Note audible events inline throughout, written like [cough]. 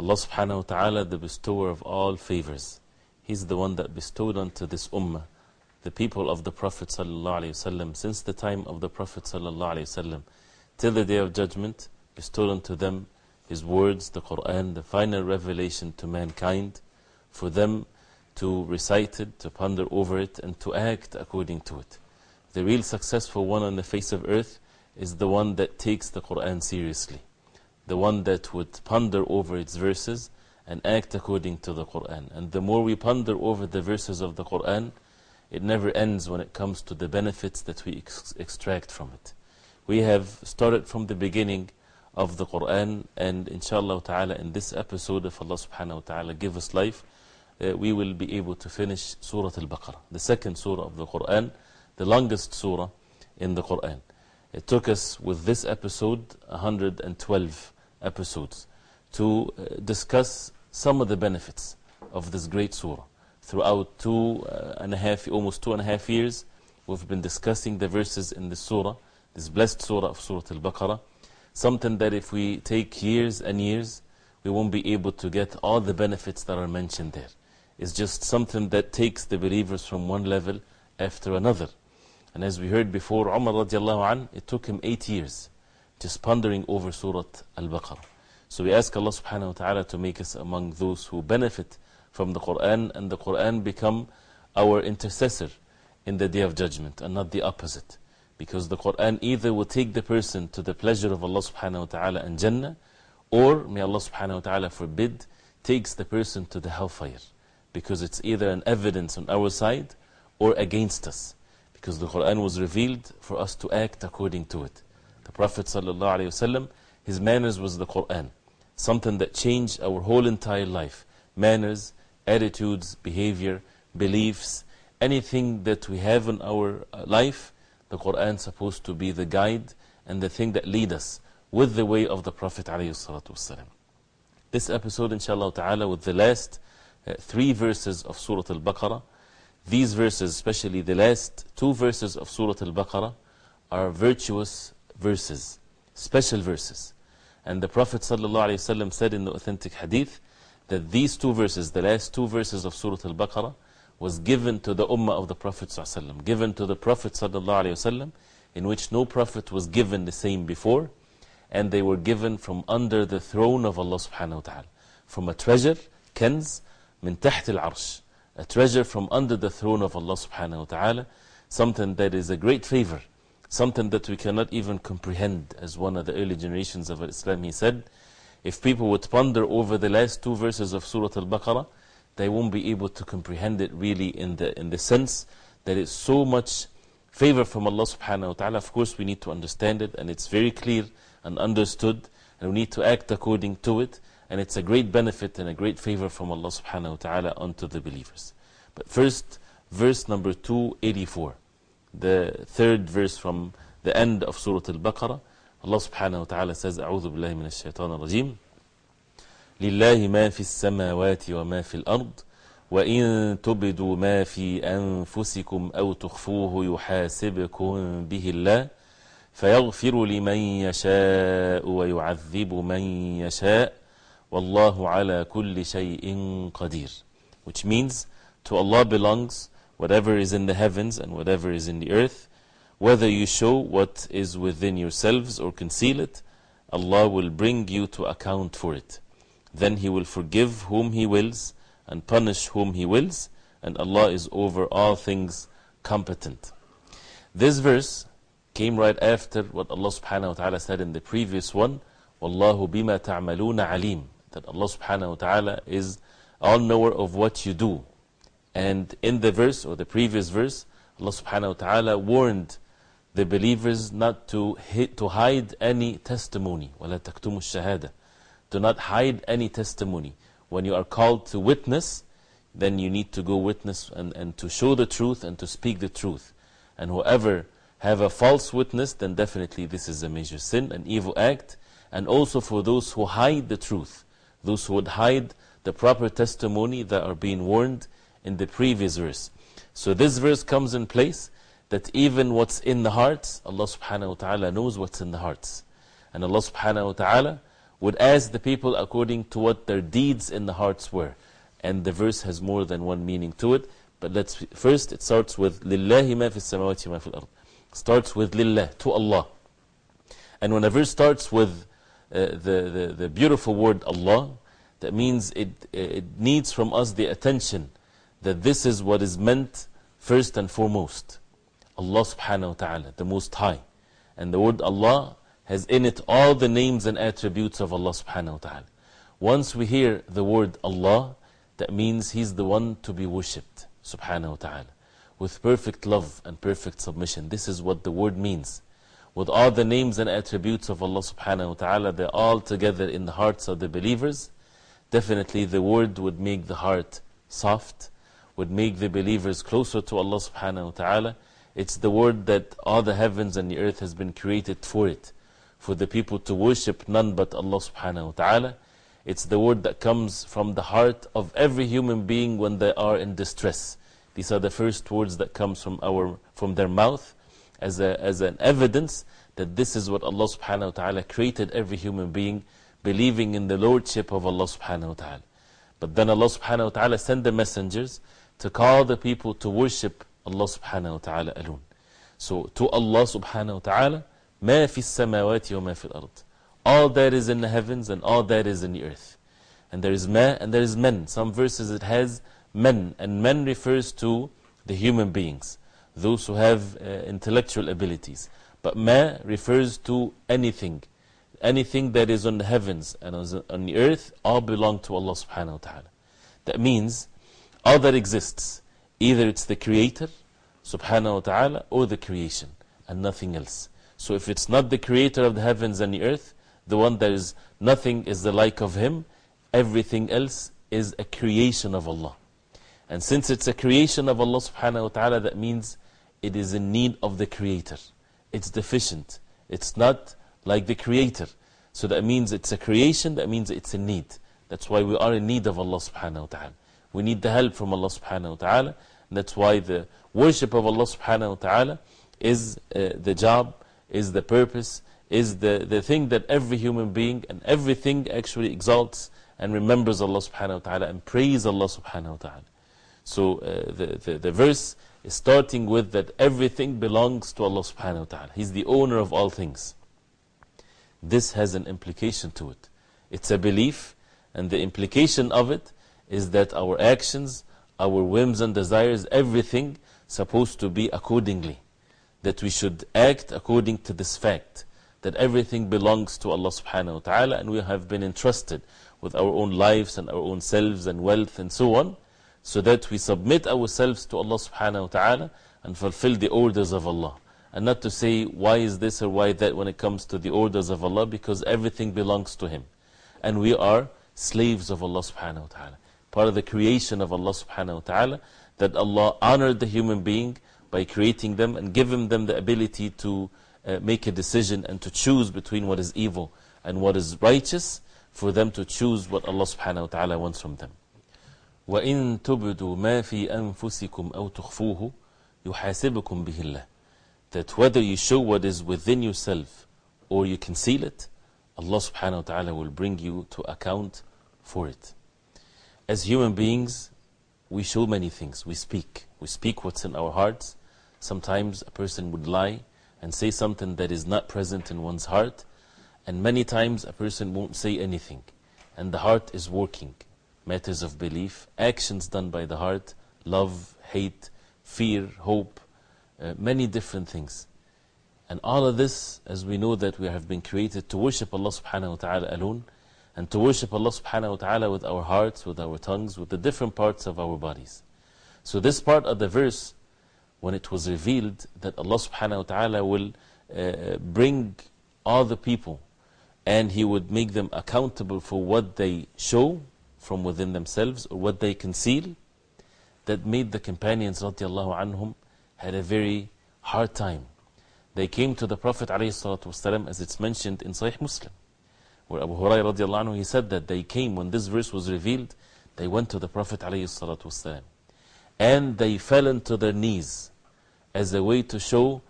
Allah subhanahu wa ta'ala, the bestower of all favors. He's the one that bestowed unto this ummah, the people of the Prophet sallallahu alayhi wasallam, since the time of the Prophet sallallahu alayhi wasallam, till the day of judgment, bestowed unto them His words, the Quran, the final revelation to mankind, for them to recite it, to ponder over it, and to act according to it. The real successful one on the face of earth is the one that takes the Quran seriously the one that would ponder over its verses and act according to the Quran. And the more we ponder over the verses of the Quran, it never ends when it comes to the benefits that we ex extract from it. We have started from the beginning of the Quran, and inshallah ta'ala, in this episode, if Allah subhanahu wa ta'ala give us life, uh, we will be able to finish Surah Al Baqarah, the second surah of the Quran, the longest surah in the Quran. It took us with this episode 112 episodes to uh, discuss some of the benefits of this great surah. Throughout two uh, and a half, almost two and a half years, we've been discussing the verses in this surah, this blessed surah of Surah Al Baqarah. Something that if we take years and years, we won't be able to get all the benefits that are mentioned there. It's just something that takes the believers from one level after another. And as we heard before, Umar radiallahu an, it took him eight years just pondering over Surah Al Baqarah. So we ask Allah subhanahu wa ta'ala to make us among those who benefit from the Quran and the Quran become our intercessor in the day of judgment and not the opposite. Because the Quran either will take the person to the pleasure of Allah subhanahu wa ta'ala and Jannah, or may Allah subhanahu wa ta'ala forbid, takes the person to the hellfire. Because it's either an evidence on our side or against us. Because the Quran was revealed for us to act according to it. The Prophet ﷺ, his manners was the Quran. Something that changed our whole entire life. Manners, attitudes, behavior, beliefs, anything that we have in our life, the Quran is supposed to be the guide and the thing that lead us with the way of the Prophet ﷺ. This episode, inshallah ta'ala, with the last uh, three verses of Surah Al Baqarah, these verses, especially the last two verses of Surah Al Baqarah, are virtuous verses, special verses. And the Prophet ﷺ said in the authentic hadith that these two verses, the last two verses of Surah Al Baqarah, was given to the Ummah of the Prophet ﷺ, given to the Prophet ﷺ, in which no Prophet was given the same before, and they were given from under the throne of Allah subhanahu wa ta'ala, from a treasure, kenz, min taht al arsh, a treasure from under the throne of Allah subhanahu wa ta'ala, something that is a great favor something that we cannot even comprehend. As one of the early generations of Islam, he said, if people would ponder over the last two verses of Surah Al Baqarah, they won't be able to comprehend it really in the, in the sense that it's so much favor from Allah subhanahu wa ta'ala. Of course, we need to understand it, and it's very clear and understood, and we need to act according to it. And it's a great benefit and a great favor from Allah subhanahu wa ta'ala unto the believers. But first, verse number 284 the third verse from the end of Surah Al-Baqarah, Allah subhanahu wa ta'ala says, أعوذ بالله من الشيطان الرجيم لله ما في السماوات وما في الأرض وإن تبدوا ما في أنفسكم أو تخفوه يحاسبكم به الله فيغفر لمن يشاء ويعذب من يشاء والله على كل شيء قدير which means to Allah belongs whatever is in the heavens and whatever is in the earth whether you show what is within yourselves or conceal it Allah will bring you to account for it then He will forgive whom He wills and punish whom He wills, and Allah is over all things competent. This verse came right after what Allah subhanahu wa ta'ala said in the previous one, Wallahu bima ta'maluna alim. That Allah subhanahu wa ta'ala is all knower of what you do. And in the verse, or the previous verse, Allah subhanahu wa ta'ala warned the believers not to, hit, to hide any testimony. وَلَا تَكْتُمُ الشَّهَادَةِ Do not hide any testimony. When you are called to witness, then you need to go witness and, and to show the truth and to speak the truth. And whoever have a false witness, then definitely this is a major sin, an evil act. And also for those who hide the truth, those who would hide the proper testimony that are being warned in the previous verse. So this verse comes in place that even what's in the hearts, Allah subhanahu wa ta'ala knows what's in the hearts. And Allah subhanahu wa ta'ala would ask the people according to what their deeds in the hearts were. And the verse has more than one meaning to it. But let's first, it starts with لِلَّهِ مَا فِي السَّمَاوَاتِ مَا فِي الْأَرْضِ Starts with لِلَّهِ, to Allah. And when a verse starts with uh, the, the, the beautiful word Allah, that means it, it needs from us the attention that this is what is meant first and foremost. Allah subhanahu wa ta'ala, the Most High. And the word Allah has in it all the names and attributes of Allah subhanahu wa ta'ala. Once we hear the word Allah, that means He's the one to be worshipped, subhanahu wa ta'ala. With perfect love and perfect submission. This is what the word means. With all the names and attributes of Allah subhanahu wa ta'ala, they're all together in the hearts of the believers. Definitely the word would make the heart soft, would make the believers closer to Allah subhanahu wa ta'ala. It's the word that all the heavens and the earth has been created for it. For the people to worship none but Allah subhanahu wa ta'ala. It's the word that comes from the heart of every human being when they are in distress. These are the first words that comes from, our, from their mouth as, a, as an evidence that this is what Allah subhanahu wa ta'ala created every human being believing in the Lordship of Allah subhanahu wa ta'ala. But then Allah subhanahu wa ta'ala sent the messengers to call the people to worship Allah subhanahu wa ta'ala alone. So to Allah subhanahu wa ta'ala, ما في السماوات وما في الأرض. All that is in the heavens and all that is in the earth. And there is ma and there is men. Some verses it has men, and men refers to the human beings, those who have uh, intellectual abilities. But ma refers to anything. Anything that is on the heavens and on the earth all belong to Allah subhanahu wa ta'ala. That means all that exists, either it's the Creator subhanahu wa ta'ala or the creation and nothing else. So if it's not the Creator of the heavens and the earth, the one that is nothing is the like of Him, everything else is a creation of Allah. And since it's a creation of Allah subhanahu wa ta'ala, that means it is in need of the Creator. It's deficient. It's not like the Creator. So that means it's a creation, that means it's in need. That's why we are in need of Allah subhanahu wa ta'ala. We need the help from Allah subhanahu wa ta'ala. That's why the worship of Allah subhanahu wa ta'ala is uh, the job, is the purpose, is the, the thing that every human being and everything actually exalts and remembers Allah subhanahu wa ta'ala and prays Allah subhanahu wa ta'ala. So uh, the, the, the verse is starting with that everything belongs to Allah subhanahu wa ta'ala. He's the owner of all things. This has an implication to it. It's a belief, and the implication of it is that our actions, our whims and desires, everything supposed to be accordingly. That we should act according to this fact that everything belongs to Allah subhanahu wa ta'ala and we have been entrusted with our own lives and our own selves and wealth and so on, so that we submit ourselves to Allah subhanahu wa ta'ala and fulfill the orders of Allah. And not to say why is this or why that when it comes to the orders of Allah, because everything belongs to Him. And we are slaves of Allah subhanahu wa ta'ala Part of the creation of Allah subhanahu wa ta'ala, that Allah honored the human being by creating them and giving them the ability to uh, make a decision and to choose between what is evil and what is righteous, for them to choose what Allah subhanahu wa ta'ala wants from them. وَإِن تُبْدُوا مَا فِي أَنفُسِكُمْ أَوْ تُخْفُوهُ يُحَاسِبُكُمْ بِهِ اللَّهِ That whether you show what is within yourself or you conceal it, Allah subhanahu wa ta'ala will bring you to account for it. As human beings, we show many things. We speak. We speak what's in our hearts. Sometimes a person would lie and say something that is not present in one's heart. And many times a person won't say anything. and the heart is working. Matters of belief, actions done by the heart, love, hate, fear, hope, uh, many different things. And all of this, as we know that we have been created to worship Allah subhanahu wa ta'ala alone, and to worship Allah subhanahu wa ta'ala with our hearts, with our tongues, with the different parts of our bodies. So this part of the verse, when it was revealed that Allah subhanahu wa ta'ala will uh, bring all the people and He would make them accountable for what they show from within themselves or what they conceal, that made the companions radiallahu anhum had a very hard time. They came to the Prophet ﷺ as it's mentioned in Sahih Muslim, where Abu Hurairah radiallahu anhu, he said that they came when this verse was revealed, they went to the Prophet ﷺ and they fell into their knees as a way to show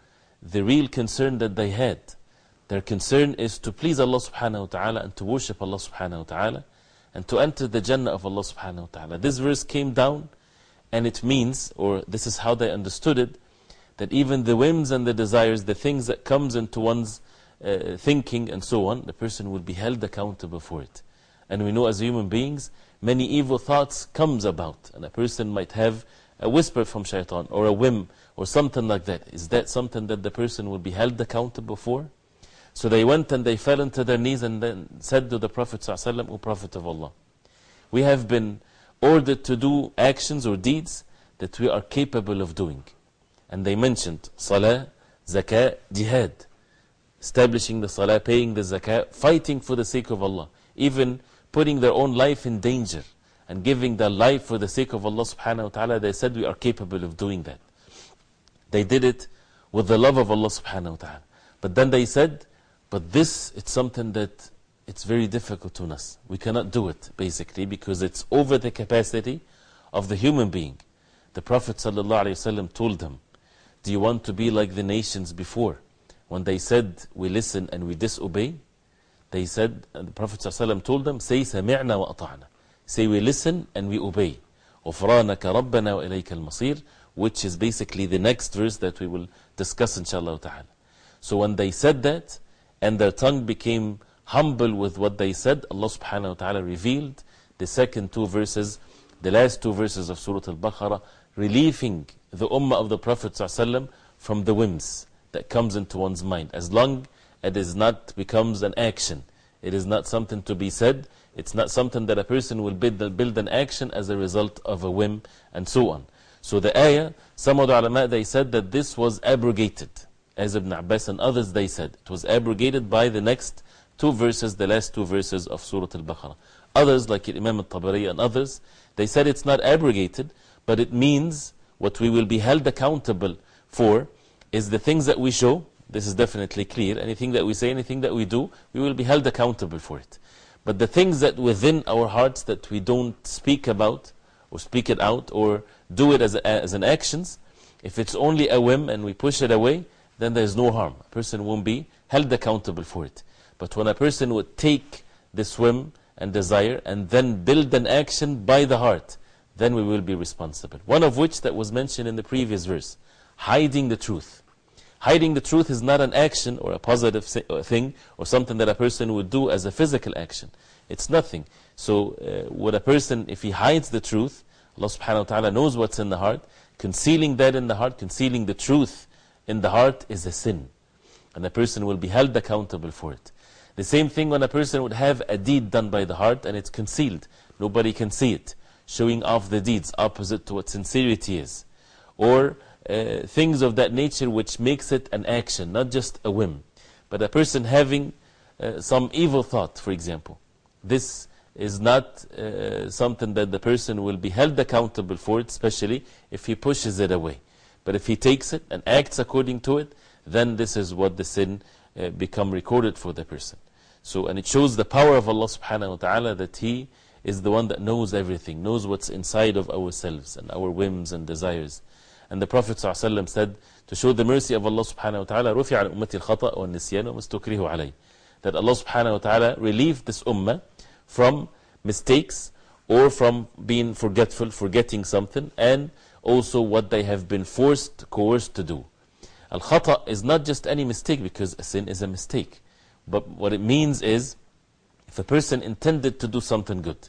the real concern that they had. Their concern is to please Allah subhanahu wa ta'ala and to worship Allah subhanahu wa ta'ala and to enter the Jannah of Allah subhanahu wa ta'ala. This verse came down and it means, or this is how they understood it, that even the whims and the desires, the things that comes into one's uh, thinking and so on, the person will be held accountable for it. And we know as human beings, many evil thoughts comes about. And a person might have a whisper from shaitan or a whim or something like that. Is that something that the person will be held accountable for? So they went and they fell into their knees and then said to the Prophet O Prophet of Allah, we have been ordered to do actions or deeds that we are capable of doing. And they mentioned Salah, Zakah, Jihad. Establishing the Salah, paying the Zakah, fighting for the sake of Allah. Even putting their own life in danger and giving their life for the sake of Allah subhanahu wa ta'ala. They said we are capable of doing that. They did it with the love of Allah subhanahu wa ta'ala. But then they said, but this, it's something that it's very difficult to us. We cannot do it, basically, because it's over the capacity of the human being. The Prophet ﷺ told them, Do you want to be like the nations before? When they said, We listen and we disobey, they said, and the Prophet ﷺ told them, Say, سَمِعْنَا وَأَطَعْنَا Say, we listen and we obey. غفرانك ربنا وإليك المصير which is basically the next verse that we will discuss inshallah ta'ala. So when they said that, and their tongue became humble with what they said, Allah subhanahu wa ta'ala revealed the second two verses, the last two verses of Surah Al-Baqarah, relieving the ummah of the Prophet ﷺ from the whims that comes into one's mind. As long as it is not becomes an action, it is not something to be said, it's not something that a person will build, build an action as a result of a whim, and so on. So the ayah, some of the ulama, they said that this was abrogated. As Ibn Abbas and others, they said. It was abrogated by the next two verses, the last two verses of Surah Al-Baqarah. Others, like Imam al-Tabari and others, they said it's not abrogated, but it means what we will be held accountable for is the things that we show. This is definitely clear. Anything that we say, anything that we do, we will be held accountable for it. But the things that within our hearts that we don't speak about, or speak it out, or do it as, a, as an actions, if it's only a whim and we push it away, then there's no harm. A person won't be held accountable for it. But when a person would take this whim and desire and then build an action by the heart, then we will be responsible. One of which that was mentioned in the previous verse hiding the truth. Hiding the truth is not an action or a positive thing or something that a person would do as a physical action. It's nothing. So, uh, would a person, if he hides the truth, Allah subhanahu wa ta'ala knows what's in the heart. Concealing that in the heart, concealing the truth in the heart is a sin. And a person will be held accountable for it. The same thing when a person would have a deed done by the heart and it's concealed. Nobody can see it. Showing off the deeds opposite to what sincerity is. Or uh, things of that nature which makes it an action, not just a whim. But a person having uh, some evil thought, for example. This is not uh, something that the person will be held accountable for especially if he pushes it away. But if he takes it and acts according to it, then this is what the sin become recorded for the person. So, and it shows the power of Allah subhanahu wa ta'ala that He is the one that knows everything, knows what's inside of ourselves and our whims and desires. And the Prophet ﷺ said, to show the mercy of Allah subhanahu wa ta'ala, رُفِعَ عَنْ أُمَّتِ الْخَطَأ وَالنِّسْيَانُ وَمَسْتُكْرِهُ عَلَيْهِ That Allah subhanahu wa ta'ala relieved this ummah from mistakes or from being forgetful, forgetting something, and also what they have been forced, coerced to do. Al khata is not just any mistake because a sin is a mistake. But what it means is If a person intended to do something good,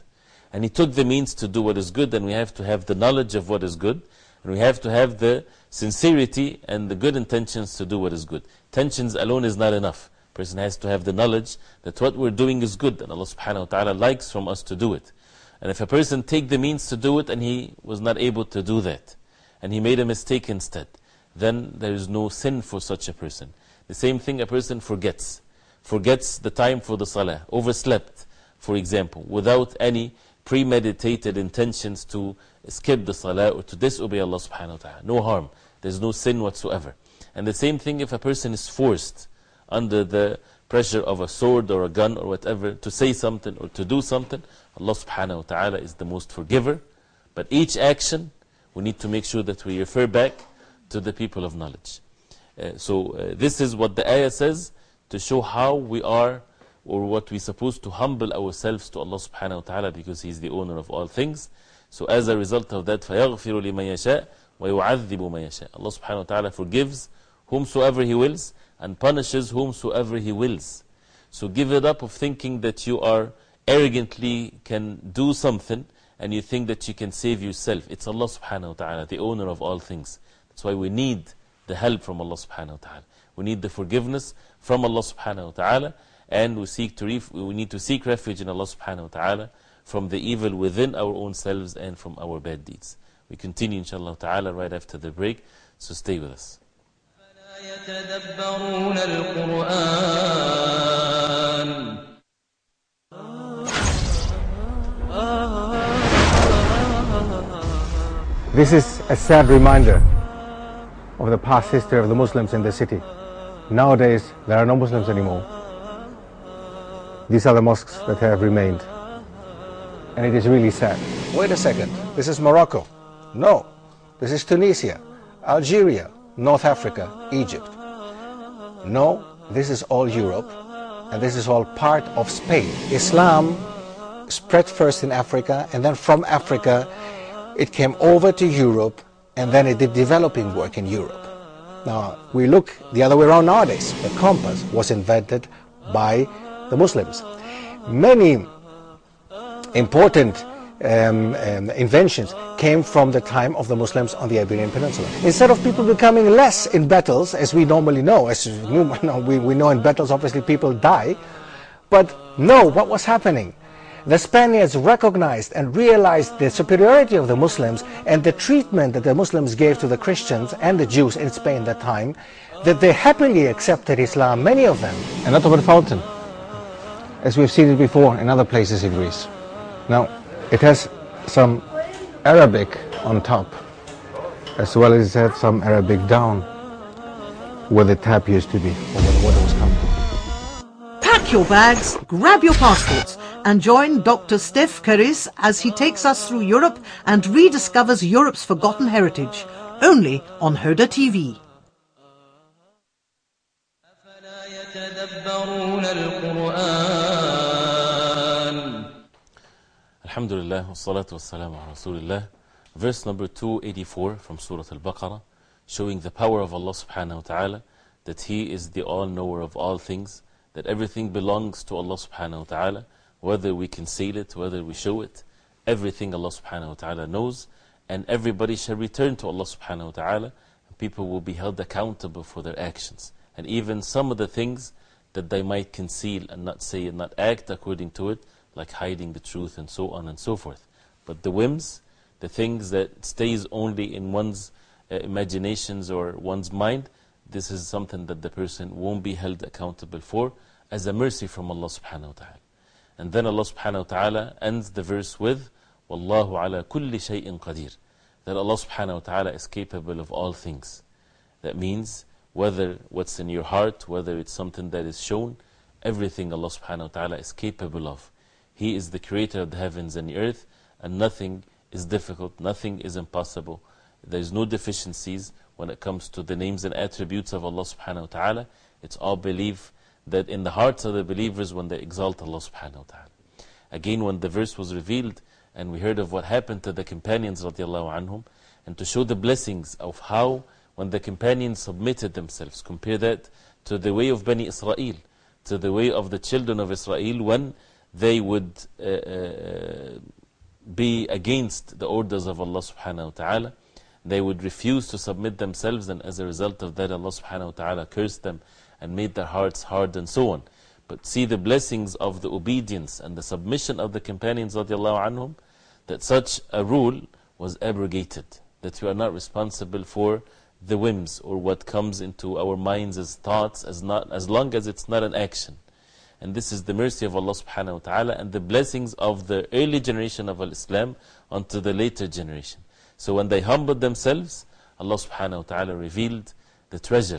and he took the means to do what is good, then we have to have the knowledge of what is good, and we have to have the sincerity and the good intentions to do what is good. Intentions alone is not enough. Person has to have the knowledge that what we're doing is good, and Allah subhanahu wa ta'ala likes from us to do it. And if a person take the means to do it and he was not able to do that, and he made a mistake instead, then there is no sin for such a person. The same thing a person forgets. Forgets the time for the salah, overslept, for example, without any premeditated intentions to skip the salah or to disobey Allah subhanahu wa ta'ala. No harm. There's no sin whatsoever. And the same thing if a person is forced under the pressure of a sword or a gun or whatever to say something or to do something, Allah subhanahu wa ta'ala is the most forgiver. But each action, we need to make sure that we refer back to the people of knowledge. Uh, so, uh, this is what the ayah says to show how we are or what we're supposed to humble ourselves to Allah subhanahu wa ta'ala because He is the owner of all things. So, as a result of that, فَيَغْفِرُ لِمَن يَشَاءُ وَيُعَذِّبُ مَن يَشَاءُ Allah subhanahu wa ta'ala forgives whomsoever He wills and punishes whomsoever He wills. So, give it up of thinking that you are arrogantly can do something and you think that you can save yourself. It's Allah subhanahu wa ta'ala, the owner of all things. That's why we need the help from Allah subhanahu wa ta'ala. We need the forgiveness from Allah subhanahu wa ta'ala and we, seek to we need to seek refuge in Allah subhanahu wa ta'ala from the evil within our own selves and from our bad deeds. We continue, inshallah ta'ala, right after the break, so stay with us. This is a sad reminder of the past history of the Muslims in the city. Nowadays, there are no Muslims anymore. These are the mosques that have remained. And it is really sad. Wait a second, this is Morocco. No, this is Tunisia, Algeria, North Africa, Egypt. No, this is all Europe, and this is all part of Spain. Islam spread first in Africa, and then from Africa it came over to Europe and then it did developing work in Europe. Now, we look the other way around nowadays. The compass was invented by the Muslims. Many important um, um, inventions came from the time of the Muslims on the Iberian Peninsula. Instead of people becoming less in battles, as we normally know, as [laughs] we, we know in battles obviously people die, but no, what was happening? the Spaniards recognized and realized the superiority of the Muslims and the treatment that the Muslims gave to the Christians and the Jews in Spain at that time, that they happily accepted Islam, many of them. And not over the fountain, as we've seen it before in other places in Greece. Now, it has some Arabic on top, as well as it has some Arabic down, where the tap used to be, or where the water was coming from. Pack your bags, grab your passports, and join Dr. Steph Karis as he takes us through Europe and rediscovers Europe's forgotten heritage, only on Huda TV. Alhamdulillah, wassalamu ala Rasulullah. Verse number 284 from Surah Al-Baqarah, showing the power of Allah subhanahu wa ta'ala, that He is the all-knower of all things, that everything belongs to Allah subhanahu wa ta'ala, whether we conceal it, whether we show it, everything Allah subhanahu wa ta'ala knows, and everybody shall return to Allah subhanahu wa ta'ala, and people will be held accountable for their actions. And even some of the things that they might conceal and not say and not act according to it, like hiding the truth and so on and so forth. But the whims, the things that stays only in one's uh, imaginations or one's mind, this is something that the person won't be held accountable for as a mercy from Allah subhanahu wa ta'ala. And then Allah subhanahu wa ta'ala ends the verse with, Wallahu ala kulli shay'in qadir. That Allah subhanahu wa ta'ala is capable of all things. That means, whether what's in your heart, whether it's something that is shown, everything Allah subhanahu wa ta'ala is capable of. He is the creator of the heavens and the earth, and nothing is difficult, nothing is impossible. There is no deficiencies when it comes to the names and attributes of Allah subhanahu wa ta'ala. It's all belief that in the hearts of the believers when they exalt Allah subhanahu wa ta'ala. Again, when the verse was revealed and we heard of what happened to the companions radiallahu anhum, and to show the blessings of how when the companions submitted themselves, compare that to the way of Bani Israel, to the way of the children of Israel when they would uh, uh, be against the orders of Allah subhanahu wa ta'ala. They would refuse to submit themselves, and as a result of that, Allah subhanahu wa ta'ala cursed them and made their hearts hard and so on. But see the blessings of the obedience and the submission of the companions anhum, that such a rule was abrogated, that we are not responsible for the whims or what comes into our minds as thoughts, as, not, as long as it's not an action. And this is the mercy of Allah subhanahu wa ta'ala and the blessings of the early generation of Islam onto the later generation. So when they humbled themselves, Allah subhanahu wa ta'ala revealed the treasure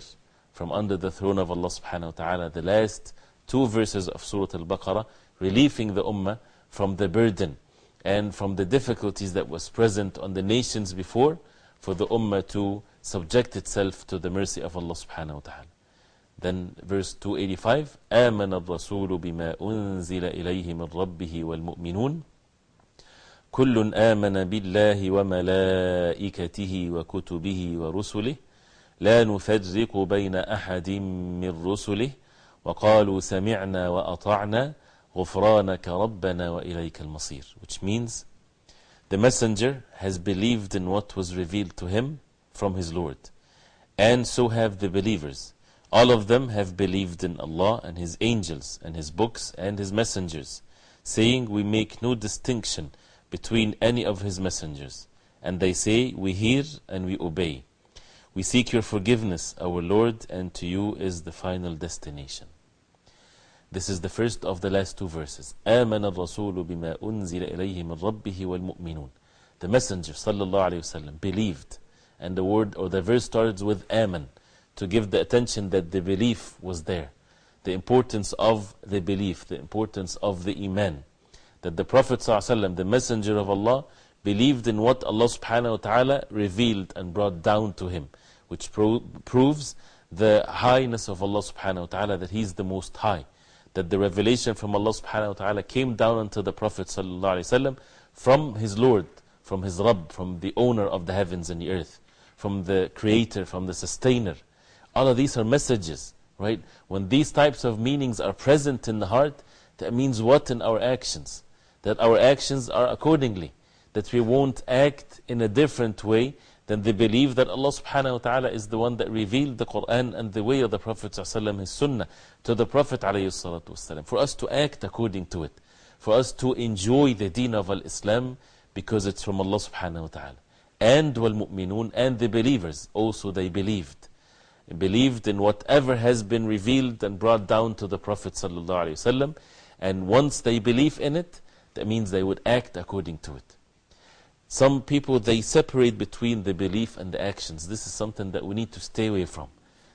from under the throne of Allah subhanahu wa ta'ala. The last two verses of Surah Al Baqarah, relieving the Ummah from the burden and from the difficulties that was present on the nations before, for the Ummah to subject itself to the mercy of Allah subhanahu wa ta'ala. Then verse 285 آمن الرسول بما أنزل إليه من ربه والمؤمنون. كل آمن بالله وملائكته وكتبه ورسله. لا نفرق بين أحد من رسله. وقالوا سمعنا وأطعنا. غفرانك ربنا وإليك المصير. Which means the messenger has believed in what was revealed to him from his Lord. And so have the believers. all of them have believed in Allah and His angels and His books and His messengers saying we make no distinction between any of His messengers and they say we hear and we obey we seek your forgiveness our Lord and to you is the final destination This is the first of the last two verses. آمن الرسول بما أنزل إليه من ربه والمؤمنون. The Messenger sallallahu alayhi wasallam believed. And the word or the verse starts with Amen to give the attention that the belief was there. The importance of the belief, the importance of the Iman. That the Prophet sallallahu the Messenger of Allah, believed in what Allah subhanahu wa ta'ala revealed and brought down to him. Which pro proves the highness of Allah subhanahu wa ta'ala, that He is the most high that the revelation from Allah subhanahu wa ta'ala came down unto the Prophet wasallam from his Lord, from his Rabb, from the owner of the heavens and the earth, from the creator, from the sustainer. All of these are messages, right? When these types of meanings are present in the heart, that means what in our actions? That our actions are accordingly. That we won't act in a different way than they believe that Allah subhanahu wa ta'ala is the one that revealed the Quran and the way of the Prophet sallallahu his sunnah to the Prophet alayhi. For us to act according to it. For us to enjoy the deen of Islam because it's from Allah subhanahu wa ta'ala. And wal mu'minun and the believers also they believed. Believed in whatever has been revealed and brought down to the Prophet wasallam. And once they believe in it, that means they would act according to it. Some people, they separate between the belief and the actions. This is something that we need to stay away from.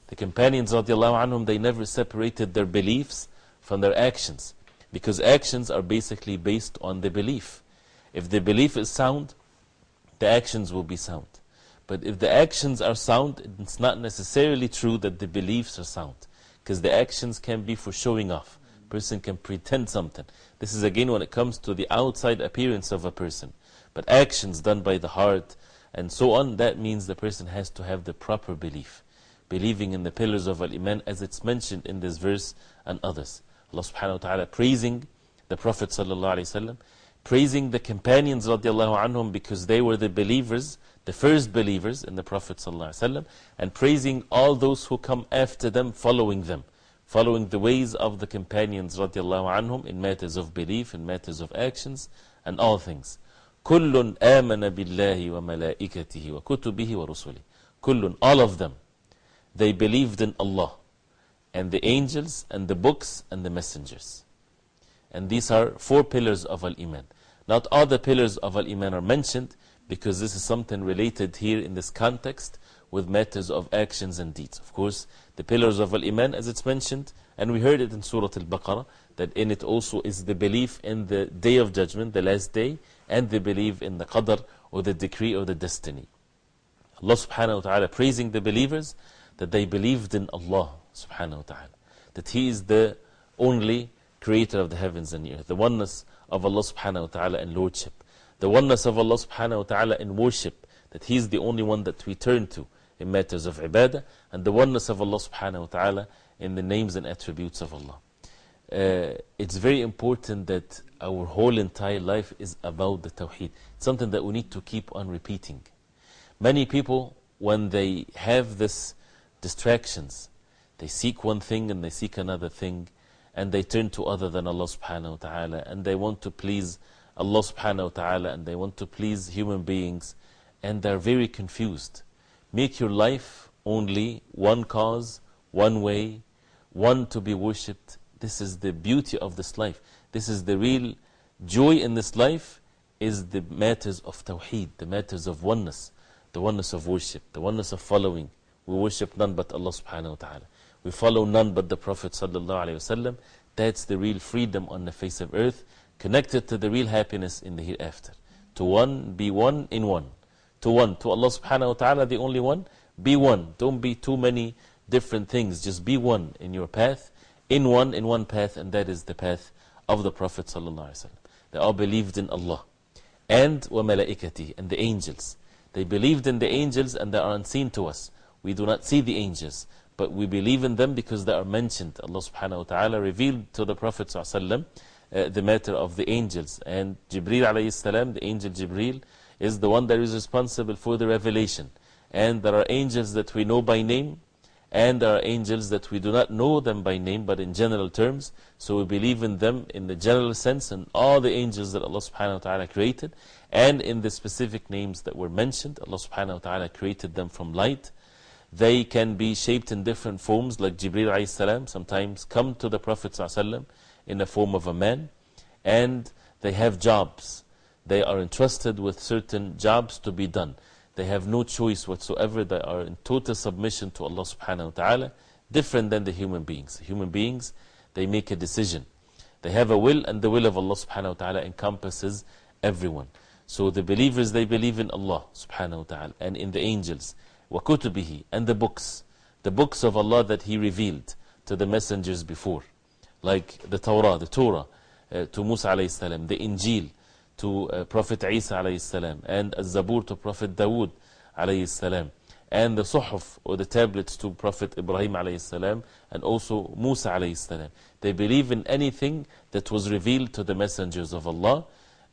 The companions, anhum, they never separated their beliefs from their actions. Because actions are basically based on the belief. If the belief is sound, the actions will be sound. But if the actions are sound, it's not necessarily true that the beliefs are sound. Because the actions can be for showing off. Person can pretend something. This is again when it comes to the outside appearance of a person. But actions done by the heart and so on, that means the person has to have the proper belief. Believing in the pillars of Al-Iman as it's mentioned in this verse and others. Allah subhanahu wa ta'ala praising the Prophet sallallahu alayhi wasallam, praising the companions radiallahu anhum because they were the believers, the first believers in the Prophet sallallahu alayhi wasallam, and praising all those who come after them, following them, following the ways of the companions radiallahu anhum in matters of belief, in matters of actions, and all things. كل آمن بالله وملائكته وكتبه ورسله كل all of them they believed in Allah and the angels and the books and the messengers and these are four pillars of Al-Iman not all the pillars of Al-Iman are mentioned because this is something related here in this context with matters of actions and deeds of course the pillars of Al-Iman as it's mentioned and we heard it in Surah Al-Baqarah that in it also is the belief in the day of judgment, the last day, and the belief in the qadr or the decree or the destiny. Allah subhanahu wa ta'ala praising the believers that they believed in Allah subhanahu wa ta'ala. That He is the only creator of the heavens and the earth. The oneness of Allah subhanahu wa ta'ala in lordship. The oneness of Allah subhanahu wa ta'ala in worship. That He is the only one that we turn to in matters of ibadah. And the oneness of Allah subhanahu wa ta'ala in the names and attributes of Allah. uh, it's very important that our whole entire life is about the Tawheed. It's something that we need to keep on repeating. Many people, when they have this distractions, they seek one thing and they seek another thing, and they turn to other than Allah subhanahu wa ta'ala, and they want to please Allah subhanahu wa ta'ala, and they want to please human beings, and they're very confused. Make your life only one cause, one way, one to be worshipped. This is the beauty of this life. This is the real joy in this life is the matters of tawheed, the matters of oneness, the oneness of worship, the oneness of following. We worship none but Allah subhanahu wa ta'ala. We follow none but the Prophet sallallahu alayhi wasallam. That's the real freedom on the face of earth, connected to the real happiness in the hereafter. To one, be one in one. To one, to Allah subhanahu wa ta'ala, the only one, be one. Don't be too many different things. Just be one in your path, in one, in one path, and that is the path of the Prophet ﷺ. They all believed in Allah and وَمَلَائِكَتِهِ and the angels. They believed in the angels and they are unseen to us. We do not see the angels, but we believe in them because they are mentioned. Allah subhanahu wa ta'ala revealed to the Prophet ﷺ uh, Uh, the matter of the angels. And Jibreel alayhi salam, the angel Jibreel, is the one that is responsible for the revelation. And there are angels that we know by name, and there are angels that we do not know them by name, but in general terms. So we believe in them in the general sense, and all the angels that Allah subhanahu wa ta'ala created, and in the specific names that were mentioned. Allah subhanahu wa ta'ala created them from light. They can be shaped in different forms, like Jibreel sometimes come to the Prophet in the form of a man, and they have jobs. They are entrusted with certain jobs to be done. They have no choice whatsoever. They are in total submission to Allah subhanahu wa ta'ala, different than the human beings. Human beings, they make a decision. They have a will, and the will of Allah subhanahu wa ta'ala encompasses everyone. So the believers, they believe in Allah subhanahu wa ta'ala and in the angels, وَكُتُبِهِ and the books, the books of Allah that He revealed to the messengers before, like the Torah, the Torah uh, to Musa alayhi salam, the Injil to uh, Prophet Isa alayhi salam, and Az-Zabur to Prophet Dawood alayhi salam, and the Suhuf or the tablets to Prophet Ibrahim alayhi salam, and also Musa alayhi salam. They believe in anything that was revealed to the messengers of Allah,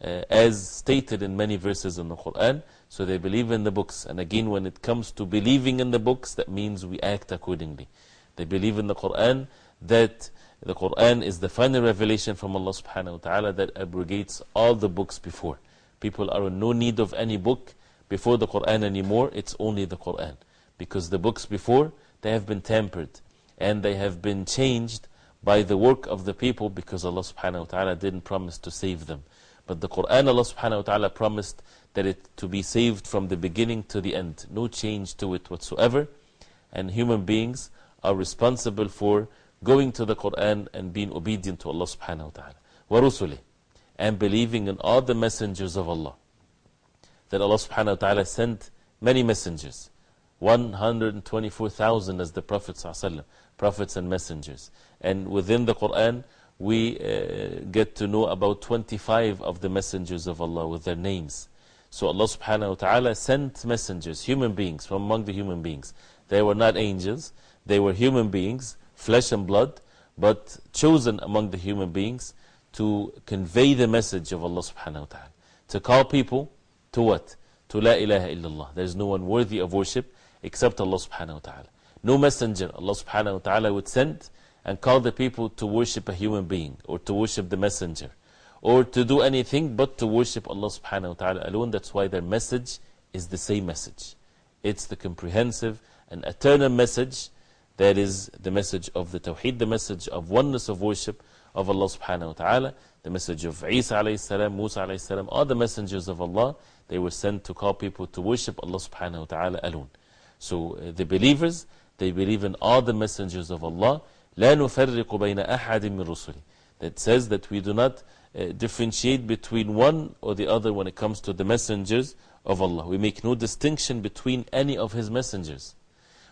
uh, as stated in many verses in the Quran. So they believe in the books. And again, when it comes to believing in the books, that means we act accordingly. They believe in the Quran that the Quran is the final revelation from Allah subhanahu wa ta'ala that abrogates all the books before. People are in no need of any book before the Quran anymore, it's only the Quran. Because the books before, they have been tampered and they have been changed by the work of the people because Allah subhanahu wa ta'ala didn't promise to save them. But the Quran, Allah subhanahu wa ta'ala promised that it to be saved from the beginning to the end. No change to it whatsoever. And human beings are responsible for going to the Quran and being obedient to Allah subhanahu wa ta'ala. وَرُسُلِهِ And believing in all the messengers of Allah. That Allah subhanahu wa ta'ala sent many messengers. 124,000 as the Prophet sallallahu prophets and messengers. And within the Quran, we uh, get to know about 25 of the messengers of Allah with their names. So Allah subhanahu wa ta'ala sent messengers, human beings, from among the human beings. They were not angels, they were human beings flesh and blood, but chosen among the human beings to convey the message of Allah subhanahu wa ta'ala. To call people to what? To La ilaha illallah. There is no one worthy of worship except Allah subhanahu wa ta'ala. No messenger Allah subhanahu wa ta'ala would send and call the people to worship a human being or to worship the messenger or to do anything but to worship Allah subhanahu wa ta'ala alone. That's why their message is the same message. It's the comprehensive and eternal message that is the message of the Tawheed, the message of oneness of worship of Allah subhanahu wa ta'ala, the message of Isa alayhi salam, Musa alayhi salam, all the messengers of Allah, they were sent to call people to worship Allah subhanahu wa ta'ala alone. So uh, the believers, they believe in all the messengers of Allah. لا نفرق بين أحد من رسله. That says that we do not uh, differentiate between one or the other when it comes to the messengers of Allah. We make no distinction between any of His messengers.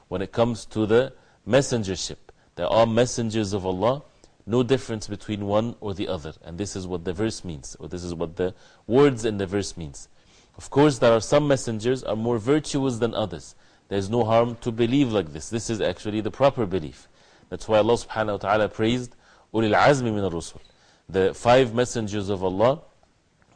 When it comes to the messengership. There are messengers of Allah. No difference between one or the other. And this is what the verse means, or this is what the words in the verse means. Of course, there are some messengers are more virtuous than others. There is no harm to believe like this. This is actually the proper belief. That's why Allah subhanahu wa ta'ala praised Ulil Azmi min al-Rusul. The five messengers of Allah,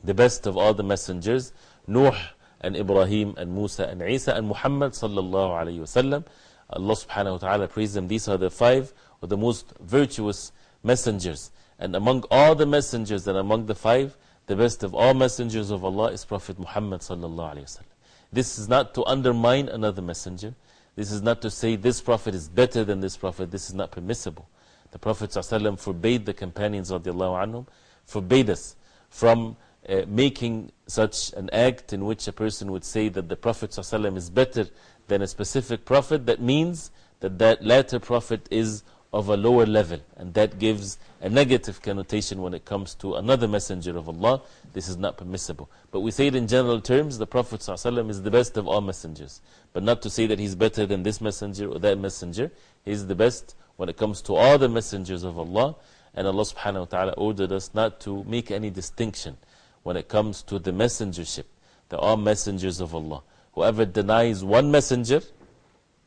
the best of all the messengers, Nuh and Ibrahim and Musa and Isa and Muhammad sallallahu alayhi wa sallam. Allah subhanahu wa ta'ala praise them these are the five of the most virtuous messengers. And among all the messengers and among the five the best of all messengers of Allah is Prophet Muhammad sallallahu alayhi wasallam this is not to undermine another messenger. This is not to say this prophet is better than this prophet. This is not permissible. The Prophet ﷺ forbade the companions of anhum, forbade us from uh, making such an act in which a person would say that the Prophet ﷺ is better than a specific prophet. That means that that latter prophet is of a lower level, and that gives a negative connotation when it comes to another messenger of Allah. This is not permissible. But we say it in general terms the Prophet ﷺ is the best of all messengers. But not to say that he's better than this messenger or that messenger. He's the best when it comes to all the messengers of Allah. And Allah subhanahu wa ta'ala ordered us not to make any distinction when it comes to the messengership. They are messengers of Allah. Whoever denies one messenger,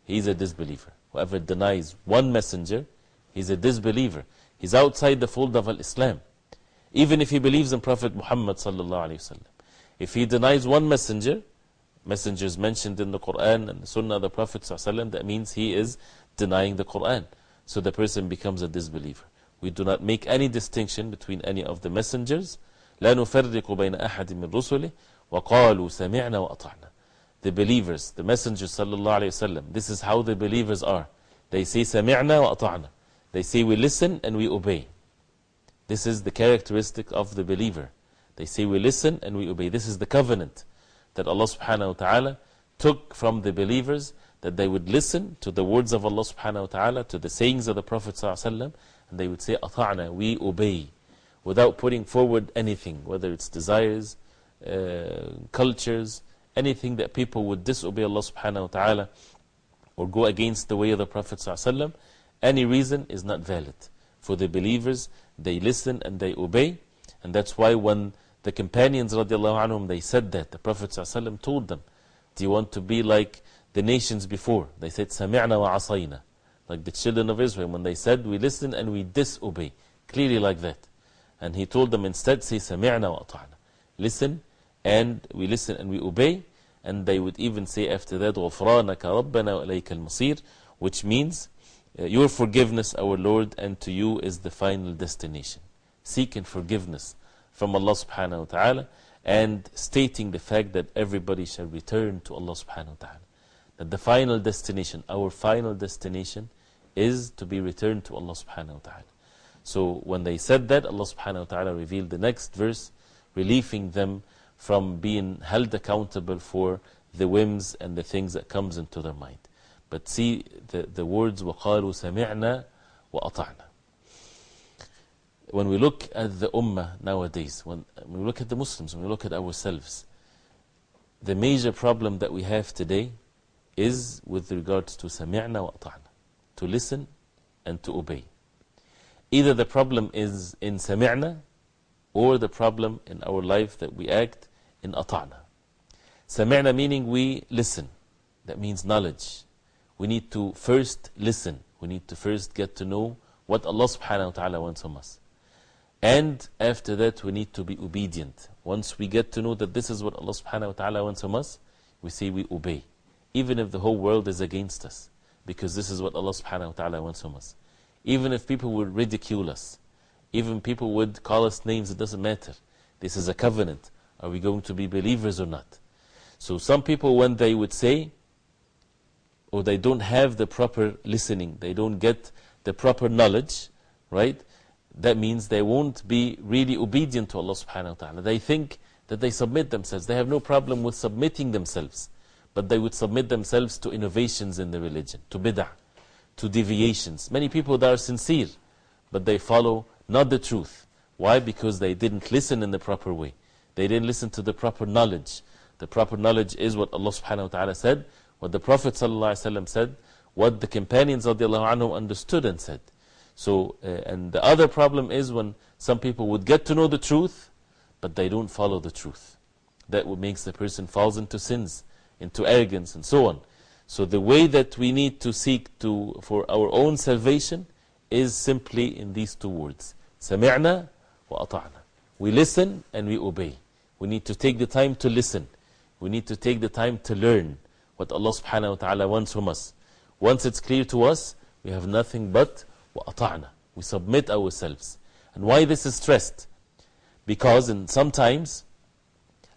he's a disbeliever. Whoever denies one messenger, he's a disbeliever. He's outside the fold of Islam. Even if he believes in Prophet Muhammad sallallahu alayhi wasallam. If he denies one messenger, messengers mentioned in the Quran and the Sunnah of the Prophet sallallahu that means he is denying the Quran so the person becomes a disbeliever. We do not make any distinction between any of the messengers. لا نفرق بين أحد من رسله وقالوا سمعنا وأطعنا. The believers, the messengers sallallahu alayhi wasallam, this is how the believers are. They say سمعنا وأطعنا. They say we listen and we obey. This is the characteristic of the believer. They say we listen and we obey. This is the covenant that Allah subhanahu wa ta'ala took from the believers that they would listen to the words of Allah subhanahu wa ta'ala, to the sayings of the Prophet sallallahu and they would say, Ata'na, we obey, without putting forward anything, whether it's desires, uh, cultures, anything that people would disobey Allah subhanahu wa ta'ala or go against the way of the Prophet sallallahu any reason is not valid. For the believers, they listen and they obey, and that's why when the companions radiallahu anhum, they said that, the Prophet sallallahu told them, do you want to be like the nations before. They said, Sami'na wa asayna. Like the children of Israel, when they said, We listen and we disobey. Clearly like that. And he told them instead, say, wa ata'na. Listen, and we listen and we obey. And they would even say after that, غُفْرَانَكَ رَبَّنَا وَإِلَيْكَ الْمَصِيرُ Which means, uh, Your forgiveness, our Lord, and to you is the final destination. Seeking forgiveness from Allah subhanahu wa ta'ala and stating the fact that everybody shall return to Allah subhanahu wa ta'ala that the final destination, our final destination, is to be returned to Allah subhanahu wa ta'ala. So when they said that, Allah subhanahu wa ta'ala revealed the next verse, relieving them from being held accountable for the whims and the things that comes into their mind. But see the, the words, وَقَالُوا سَمِعْنَا وَأَطَعْنَا When we look at the ummah nowadays, when we look at the Muslims, when we look at ourselves, the major problem that we have today is with regards to sami'na wa ata'na, to listen and to obey. Either the problem is in sami'na or the problem in our life that we act in ata'na. Sami'na meaning we listen. That means knowledge. We need to first listen. We need to first get to know what Allah subhanahu wa ta'ala wants from us. And after that, we need to be obedient. Once we get to know that this is what Allah subhanahu wa ta'ala wants from us, we say we obey even if the whole world is against us, because this is what Allah subhanahu wa ta'ala wants from us. Even if people would ridicule us, even people would call us names, it doesn't matter. This is a covenant. Are we going to be believers or not? So some people, when they would say, or they don't have the proper listening, they don't get the proper knowledge, right? That means they won't be really obedient to Allah subhanahu wa ta'ala. They think that they submit themselves. They have no problem with submitting themselves but they would submit themselves to innovations in the religion, to bid'ah, to deviations. Many people that are sincere, but they follow not the truth. Why? Because they didn't listen in the proper way. They didn't listen to the proper knowledge. The proper knowledge is what Allah subhanahu wa ta'ala said, what the Prophet ﷺ said, what the companions of the anhu understood and said. So, uh, and the other problem is when some people would get to know the truth, but they don't follow the truth. That what makes the person falls into sins into arrogance and so on. So the way that we need to seek to, for our own salvation is simply in these two words. سمعنا وأطعنا. We listen and we obey. We need to take the time to listen. We need to take the time to learn what Allah subhanahu wa ta'ala wants from us. Once it's clear to us, we have nothing but وأطعنا. We submit ourselves. And why this is stressed? Because in sometimes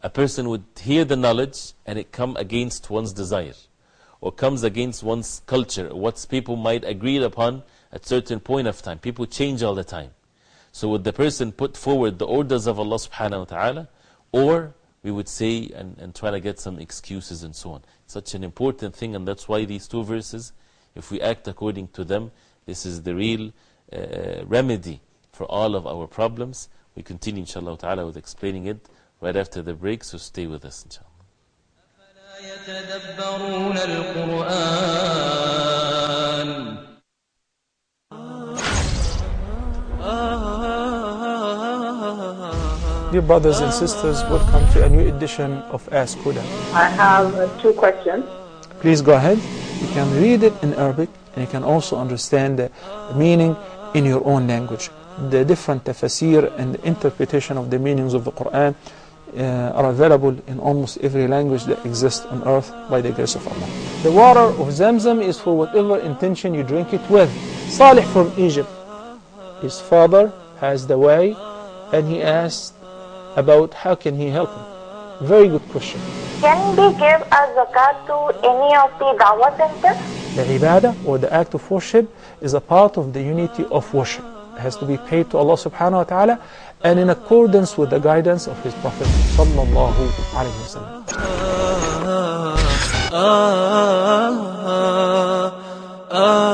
a person would hear the knowledge and it come against one's desire or comes against one's culture, what people might agree upon at certain point of time. People change all the time. So would the person put forward the orders of Allah subhanahu wa ta'ala or we would say and, and try to get some excuses and so on. Such an important thing and that's why these two verses, if we act according to them, this is the real uh, remedy for all of our problems. We continue inshallah ta'ala with explaining it right after the break, so stay with us inshallah. يتدبرون القرآن Dear brothers and sisters, welcome to a new edition of Ask Huda. I have uh, two questions. Please go ahead. You can read it in Arabic and you can also understand the meaning in your own language. The different tafsir and the interpretation of the meanings of the Quran uh, are available in almost every language that exists on earth by the grace of Allah. The water of Zamzam is for whatever intention you drink it with. Salih from Egypt, his father has the way and he asked about how can he help him. Very good question. Can we give a zakat to any of the dawah centers? The ibadah or the act of worship is a part of the unity of worship. It has to be paid to Allah subhanahu wa ta'ala and in accordance with the guidance of His Prophet sallallahu alayhi wa sallam. Ah, ah, ah,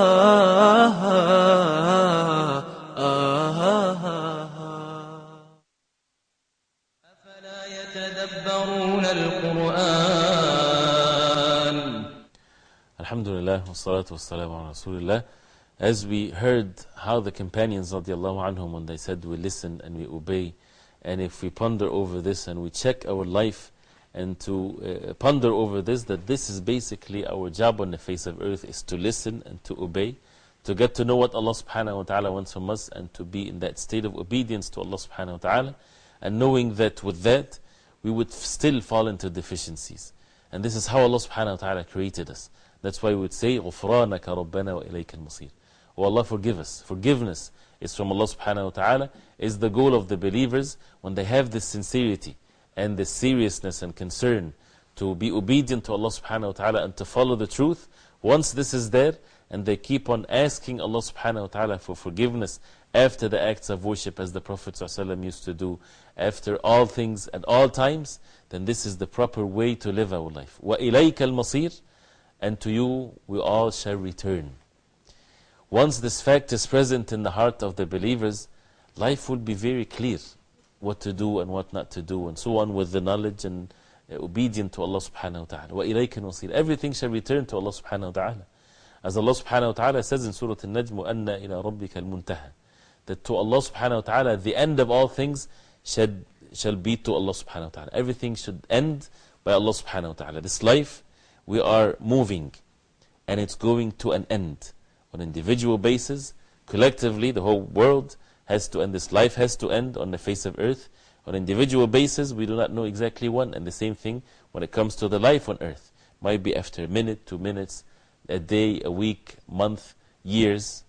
Alhamdulillah, wassalatu wassalamu. As we heard how the companions radiallahu when they said we listen and we obey, and if we ponder over this and we check our life and to uh, ponder over this, that this is basically our job on the face of earth is to listen and to obey, to get to know what Allah subhanahu wa ta'ala wants from us and to be in that state of obedience to Allah subhanahu wa ta'ala, and knowing that with that we would still fall into deficiencies. And this is how Allah subhanahu wa ta'ala created us. That's why we would say, غُفْرَانَكَ رَبَّنَا وَإِلَيْكَ الْمَصِيرُ Oh Allah, forgive us. Forgiveness is from Allah subhanahu wa ta'ala, is the goal of the believers when they have this sincerity and this seriousness and concern to be obedient to Allah subhanahu wa ta'ala and to follow the truth. Once this is there, and they keep on asking Allah subhanahu wa ta'ala for forgiveness after the acts of worship as the Prophet ﷺ used to do, after all things at all times, then this is the proper way to live our life. وَإِلَيْكَ الْمَصِيرُ And to you we all shall return. Once this fact is present in the heart of the believers, life will be very clear what to do and what not to do, and so on with the knowledge and uh, obedient to Allah subhanahu wa ta'ala. وَإِلَيْكَ الْمَصِيرُ Everything shall return to Allah subhanahu wa ta'ala. As Allah subhanahu wa ta'ala says in Surah Al-Najm, وَأَنَّ إِلَىٰ رَبِّكَ الْمُنْتَهَى That to Allah subhanahu wa ta'ala, the end of all things shall, shall be to Allah subhanahu wa ta'ala. Everything should end by Allah subhanahu wa ta'ala. This life, we are moving, and it's going to an end. On individual basis, collectively, the whole world has to end. This life has to end on the face of earth. On individual basis, we do not know exactly when. And the same thing when it comes to the life on earth. Might be after a minute, two minutes, a day, a week, month, years.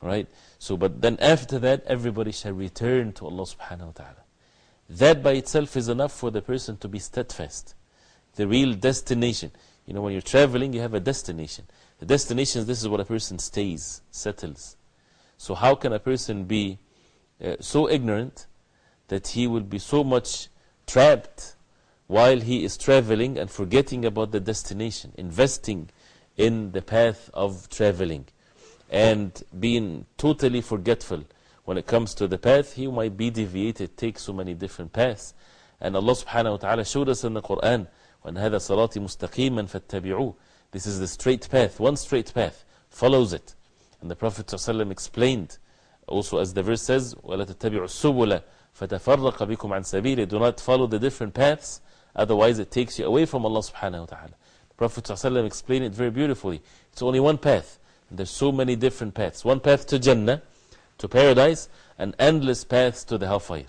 Right? So, but then after that, everybody shall return to Allah subhanahu wa ta'ala. That by itself is enough for the person to be steadfast. The real destination. You know, when you're traveling, you have a destination. The destination, this is what a person stays, settles. So, how can a person be uh, so ignorant that he will be so much trapped while he is traveling and forgetting about the destination, investing in the path of traveling, and being totally forgetful when it comes to the path? He might be deviated, take so many different paths. And Allah subhanahu wa ta'ala showed us in the Quran, وَأَنْ هَذَا صَلَاتِ مُسْتَقِيمًا فَاتَّبِعُوهُ This is the straight path, one straight path, follows it. And the Prophet ﷺ explained, also as the verse says, وَلَا تَتَّبِعُوا السُّبُلَ فَتَفَرَّقَ بِكُمْ عَنْ سَبِيلِ Do not follow the different paths, otherwise it takes you away from Allah subhanahu wa ta'ala. The Prophet explained it very beautifully. It's only one path. And there's so many different paths. One path to Jannah, to paradise and endless paths to the hellfire.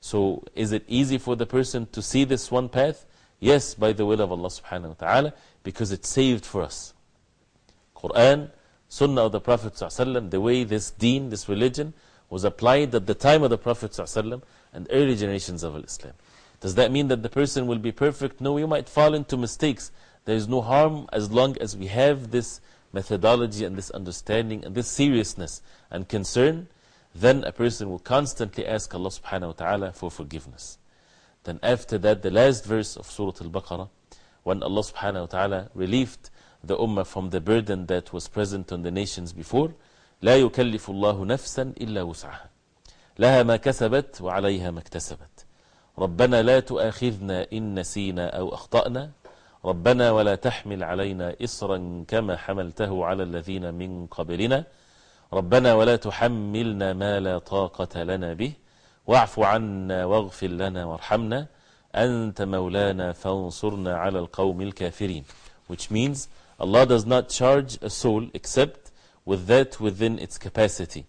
So, is it easy for the person to see this one path? Yes, by the will of Allah subhanahu wa ta'ala, because it's saved for us. Quran, Sunnah of the Prophet the way this deen, this religion, was applied at the time of the Prophet and early generations of Islam. Does that mean that the person will be perfect? No, you might fall into mistakes. There is no harm as long as we have this methodology and this understanding and this seriousness and concern. Then a person will constantly ask Allah subhanahu wa ta'ala for forgiveness. Then, after that, the last verse of Surah Al Baqarah, when Allah subhanahu wa ta'ala relieved the Ummah from the burden that was present on the nations before, لا يكلف الله نفسا إلا وسعها. لها ما كسبت وعليها ما اكتسبت. ربنا لا تؤاخذنا إن نسينا أو أخطأنا. ربنا ولا تحمل علينا إصرا كما حملته على الذين من قبلنا. ربنا ولا تحملنا ما لا طاقة لنا به. واعف عنا واغفر لنا وارحمنا أنت مولانا فانصرنا على القوم الكافرين which means Allah does not charge a soul except with that within its capacity.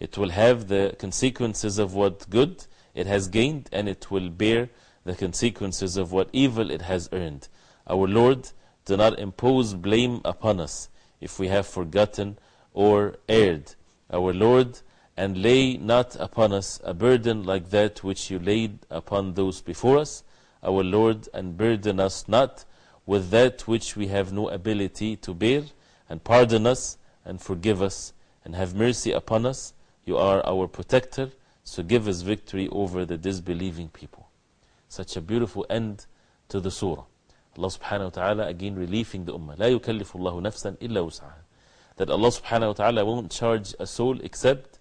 It will have the consequences of what good it has gained and it will bear the consequences of what evil it has earned. Our Lord, do not impose blame upon us if we have forgotten or erred. Our Lord, and lay not upon us a burden like that which you laid upon those before us. Our Lord, and burden us not with that which we have no ability to bear, and pardon us and forgive us and have mercy upon us. You are our protector, so give us victory over the disbelieving people. Such a beautiful end to the surah. Allah subhanahu wa ta'ala again relieving the ummah. لا يكلف الله نفسا إلا وسعها. That Allah subhanahu wa ta'ala won't charge a soul except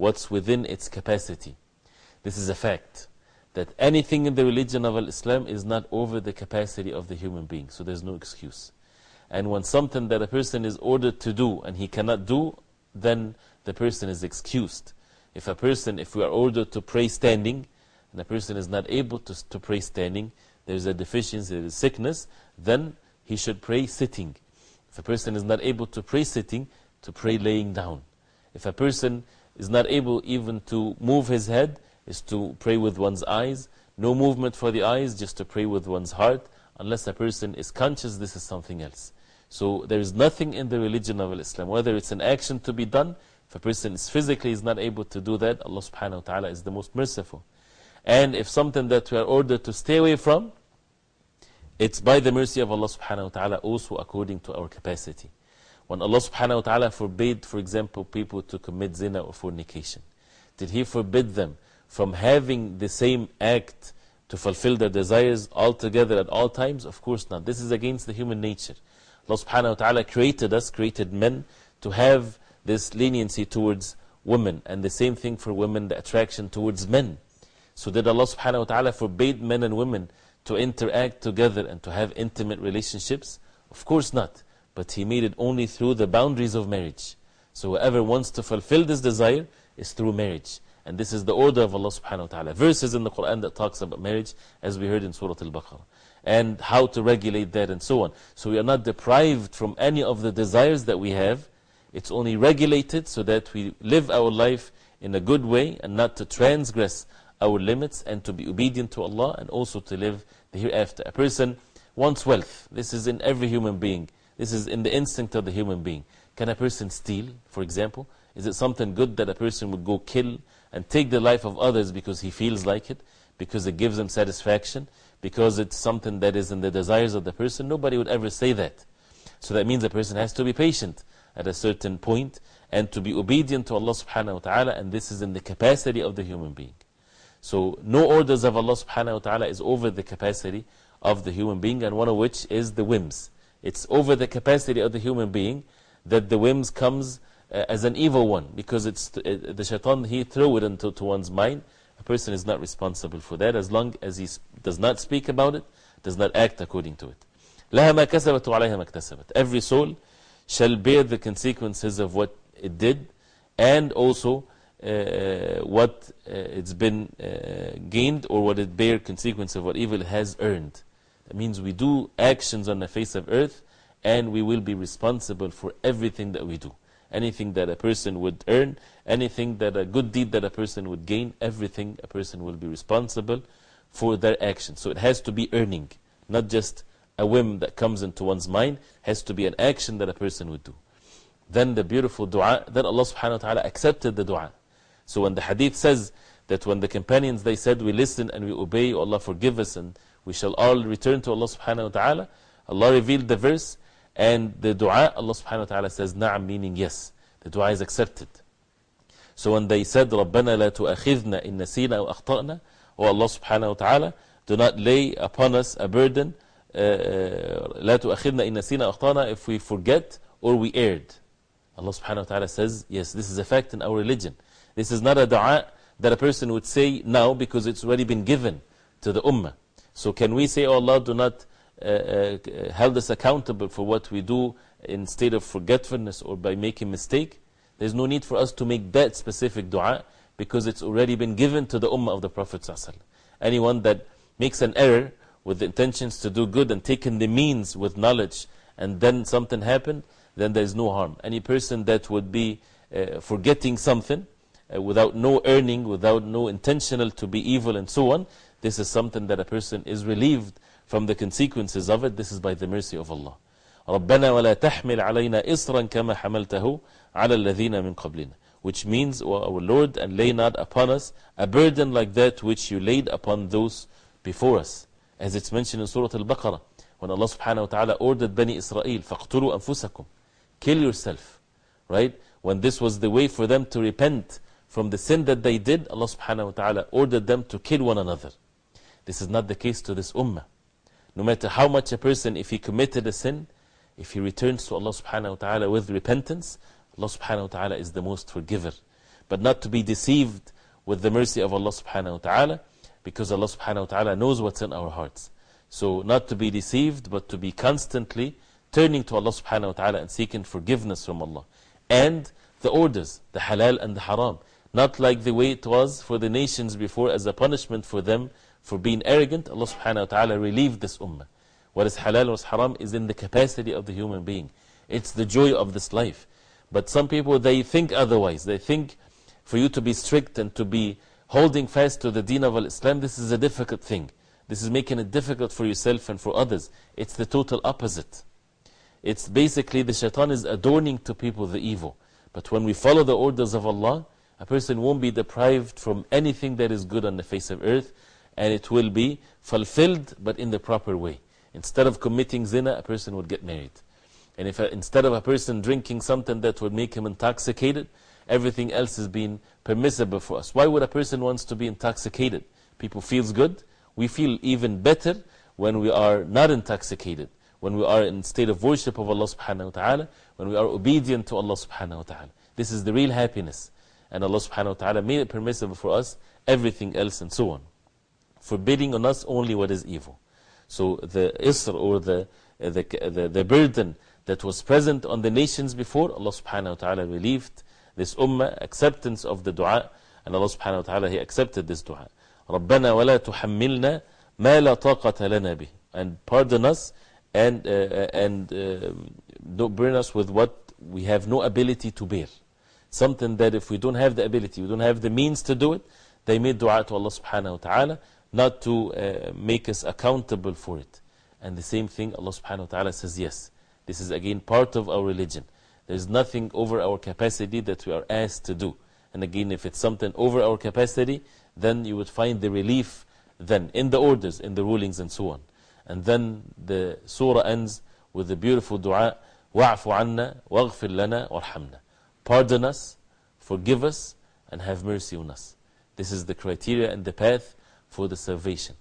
what's within its capacity. This is a fact that anything in the religion of Islam is not over the capacity of the human being. So there's no excuse. And when something that a person is ordered to do and he cannot do, then the person is excused. If a person, if we are ordered to pray standing, and a person is not able to, to pray standing, there is a deficiency, there is sickness, then he should pray sitting. If a person is not able to pray sitting, to pray laying down. If a person is not able even to move his head, is to pray with one's eyes. No movement for the eyes, just to pray with one's heart. Unless a person is conscious, this is something else. So there is nothing in the religion of Islam, whether it's an action to be done, if a person is physically is not able to do that, Allah subhanahu wa ta'ala is the most merciful. And if something that we are ordered to stay away from, it's by the mercy of Allah subhanahu wa ta'ala also according to our capacity. When Allah subhanahu wa ta'ala forbade, for example, people to commit zina or fornication, did He forbid them from having the same act to fulfill their desires altogether at all times? Of course not. This is against the human nature. Allah subhanahu wa ta'ala created us, created men, to have this leniency towards women, and the same thing for women, the attraction towards men. So, did Allah subhanahu wa ta'ala forbade men and women to interact together and to have intimate relationships? Of course not. But He made it only through the boundaries of marriage. So, whoever wants to fulfill this desire is through marriage. And this is the order of Allah subhanahu wa ta'ala. Verses in the Quran that talks about marriage, as we heard in Surah Al Baqarah. And how to regulate that and so on. So we are not deprived from any of the desires that we have. It's only regulated so that we live our life in a good way and not to transgress our limits and to be obedient to Allah and also to live the hereafter. A person wants wealth. This is in every human being. This is in the instinct of the human being. Can a person steal, for example? Is it something good that a person would go kill and take the life of others because he feels like it, because it gives him satisfaction, because it's something that is in the desires of the person? Nobody would ever say that. So that means a person has to be patient at a certain point and to be obedient to Allah subhanahu wa ta'ala, and this is in the capacity of the human being. So, no orders of Allah subhanahu wa ta'ala is over the capacity of the human being, and one of which is the whims. It's over the capacity of the human being that the whims comes uh, as an evil one, because it's uh, the shaitan, he threw it into to one's mind. A person is not responsible for that as long as he does not speak about it, does not act according to it. لها ما كسبت وعليها ما اكتسبت. Every soul shall bear the consequences of what it did and also uh, what uh, it's been uh, gained or what it bear consequence of what evil has earned. Means we do actions on the face of earth and we will be responsible for everything that we do. anything that a person would earn, anything that a good deed that a person would gain, everything a person will be responsible for their action. So it has to be earning, not just a whim that comes into one's mind, has to be an action that a person would do. Then the beautiful dua, then Allah subhanahu wa ta'ala accepted the dua. So when the hadith says that when the companions they said, We listen and we obey, Allah forgive us, and we shall all return to Allah subhanahu wa ta'ala, Allah revealed the verse, and the dua, Allah subhanahu wa ta'ala says, Na'am, meaning yes. The dua is accepted. So when they said, رَبَّنَا لَا تُؤَخِذْنَا إِن نَسِينَا أَوْ أَخْطَأْنَا O Allah subhanahu wa ta'ala, do not lay upon us a burden, uh, لا تؤخذنا إن نسينا أخطأنا if we forget or we erred. Allah subhanahu wa ta'ala says, yes, this is a fact in our religion. This is not a dua that a person would say now because it's already been given to the ummah. So can we say, oh Allah, do not uh, uh, hold us accountable for what we do in state of forgetfulness or by making mistake? There's no need for us to make that specific dua because it's already been given to the ummah of the Prophet. Anyone that makes an error with the intentions to do good and taking the means with knowledge and then something happened, then there is no harm. Any person that would be uh, forgetting something uh, without no earning, without no intentional to be evil and so on, this is something that a person is relieved from the consequences of it. This is by the mercy of Allah. ربنا ولا تحمل علينا إصرا كما حملته على الذين من قبلنا which means, O our Lord, and lay not upon us a burden like that which you laid upon those before us. As it's mentioned in Surah Al-Baqarah, when Allah subhanahu wa ta'ala ordered Bani Israel, فَاقْتُلُوا أَنفُسَكُمْ Kill yourself. Right? When this was the way for them to repent from the sin that they did, Allah subhanahu wa ta'ala ordered them to kill one another. This is not the case to this ummah. No matter how much a person, if he committed a sin, if he returns to Allah subhanahu wa ta'ala with repentance, Allah subhanahu wa ta'ala is the most forgiver. But not to be deceived with the mercy of Allah subhanahu wa ta'ala, because Allah subhanahu wa ta'ala knows what's in our hearts. So, not to be deceived, but to be constantly turning to Allah subhanahu wa ta'ala and seeking forgiveness from Allah. And the orders, the halal and the haram. Not like the way it was for the nations before as a punishment for them for being arrogant. Allah subhanahu wa ta'ala relieved this ummah. What is halal what is haram is in the capacity of the human being. It's the joy of this life. But some people, they think otherwise. They think for you to be strict and to be holding fast to the deen of Islam, this is a difficult thing. This is making it difficult for yourself and for others. It's the total opposite. It's basically the shaitan is adorning to people the evil. But when we follow the orders of Allah, a person won't be deprived from anything that is good on the face of earth, and it will be fulfilled, but in the proper way. Instead of committing zina, a person would get married. And if a, instead of a person drinking something that would make him intoxicated, everything else is being permissible for us. Why would a person wants to be intoxicated? People feels good. We feel even better when we are not intoxicated, when we are in state of worship of Allah subhanahu wa ta'ala, when we are obedient to Allah subhanahu wa ta'ala. This is the real happiness. And Allah subhanahu wa ta'ala made it permissible for us, everything else and so on Forbidding on us only what is evil. So the isr or the, the, the, the burden that was present on the nations before, Allah subhanahu wa ta'ala relieved this ummah, acceptance of the dua, and Allah subhanahu wa ta'ala, He accepted this dua. رَبَّنَا وَلَا تُحَمِّلْنَا مَا لَا طَاقَةَ لَنَا بِهِ And pardon us and, uh, and uh, don't burn us with what we have no ability to bear. Something that if we don't have the ability, we don't have the means to do it, they made dua to Allah subhanahu wa ta'ala not to uh, make us accountable for it. And the same thing, Allah subhanahu wa ta'ala says, yes. This is again part of our religion. There is nothing over our capacity that we are asked to do. And again, if it's something over our capacity, then you would find the relief then in the orders, in the rulings, and so on. And then the surah ends with the beautiful dua wa'fu anna, waghfir lana, warhamna. Pardon us, forgive us, and have mercy on us. This is the criteria and the path for the salvation.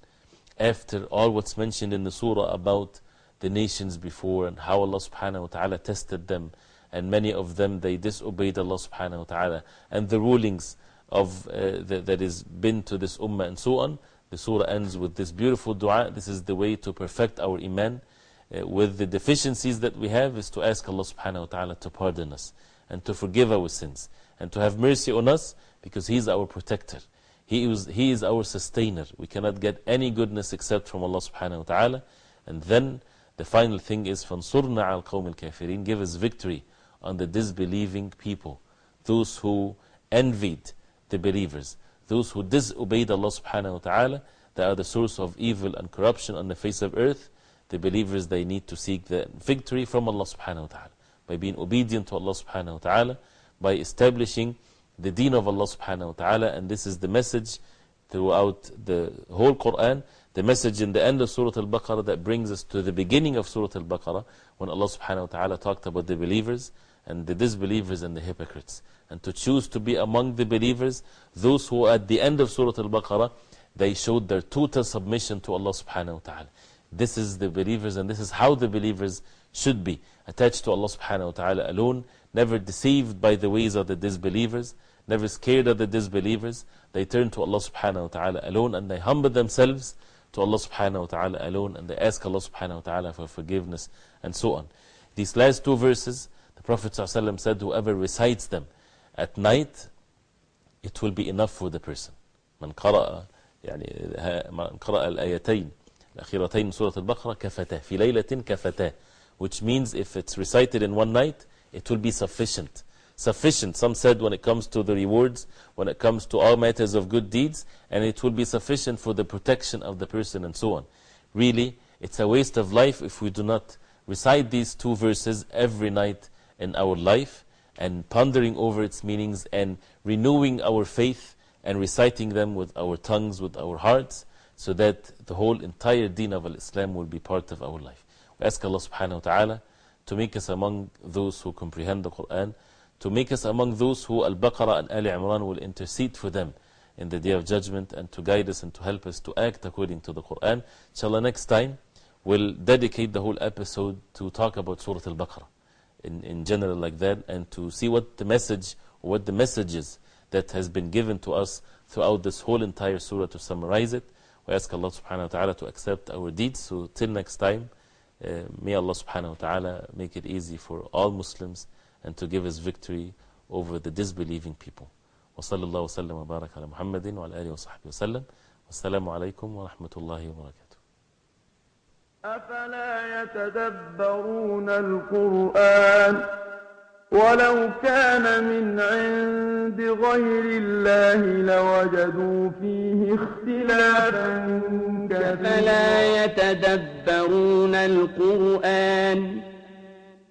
After all what's mentioned in the surah about the nations before and how Allah subhanahu wa ta'ala tested them, and many of them they disobeyed Allah subhanahu wa ta'ala, and the rulings of uh, that is been to this ummah and so on. The surah ends with this beautiful dua. This is the way to perfect our iman. Uh, with the deficiencies that we have, is to ask Allah subhanahu wa ta'ala to pardon us and to forgive our sins and to have mercy on us because He is our protector. He is, he is our sustainer. We cannot get any goodness except from Allah subhanahu wa ta'ala. And then the final thing is, فَانصُرْنَا عَلَى الْقَوْمِ الْكَافِرِينَ Give us victory on the disbelieving people, those who envied the believers, those who disobeyed Allah subhanahu wa ta'ala, they are the source of evil and corruption on the face of earth. The believers, they need to seek the victory from Allah subhanahu wa ta'ala by being obedient to Allah subhanahu wa ta'ala, by establishing the deen of Allah subhanahu wa ta'ala. And this is the message throughout the whole Quran. The message in the end of Surah Al Baqarah that brings us to the beginning of Surah Al Baqarah when Allah subhanahu wa ta'ala talked about the believers and the disbelievers and the hypocrites. And to choose to be among the believers, those who at the end of Surah Al Baqarah they showed their total submission to Allah subhanahu wa ta'ala. This is the believers and this is how the believers should be attached to Allah subhanahu wa ta'ala alone, never deceived by the ways of the disbelievers, never scared of the disbelievers. They turn to Allah subhanahu wa ta'ala alone and they humble themselves to Allah subhanahu wa ta'ala alone and they ask Allah subhanahu wa ta'ala for forgiveness and so on. These last two verses, the Prophet ﷺ said, Whoever recites them at night, it will be enough for the person. من قرأ يعني من قرأ الآيتين الأخيرتين من سورة البقرة كفتاه في ليلة كفتاه which means if it's recited in one night it will be sufficient sufficient some said when it comes to the rewards when it comes to all matters of good deeds and it will be sufficient for the protection of the person and so on really it's a waste of life if we do not recite these two verses every night in our life and pondering over its meanings and renewing our faith and reciting them with our tongues, with our hearts, so that the whole entire deen of Islam will be part of our life. We ask Allah subhanahu wa ta'ala to make us among those who comprehend the Quran, to make us among those who Al-Baqarah and Ali Imran will intercede for them in the Day of Judgment and to guide us and to help us to act according to the Quran. Inshallah, next time we'll dedicate the whole episode to talk about Surah Al-Baqarah in, in general like that and to see what the message, what the messages that has been given to us throughout this whole entire surah to summarize it. We ask Allah subhanahu wa ta'ala to accept our deeds. So till next time, uh, may Allah subhanahu wa ta'ala make it easy for all Muslims and to give us victory over the disbelieving people. وصلى الله وسلم وبارك على محمد وعلى آله وصحبه وسلم. والسلام عليكم ورحمة الله وبركاته. أفلا يتدبرون القرآن ولو كان من عند غير الله لوجدوا فيه اختلافا كثيرا. يتدبرون القرآن